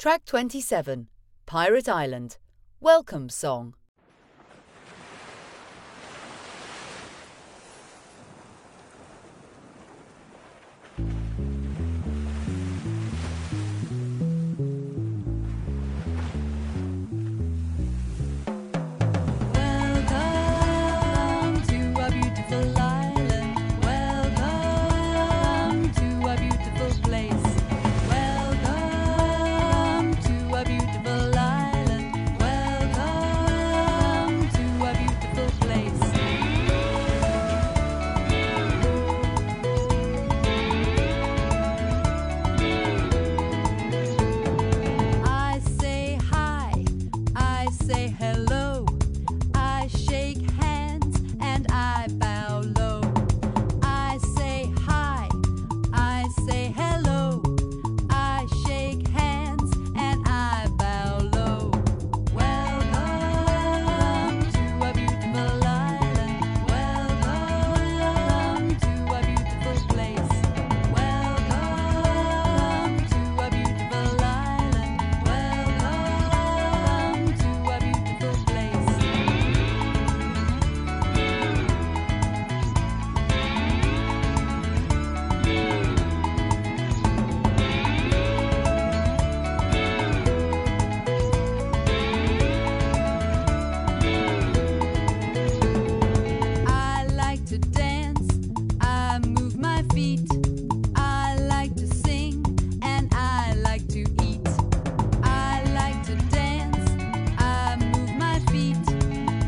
Track 27 Pirate Island Welcome Song.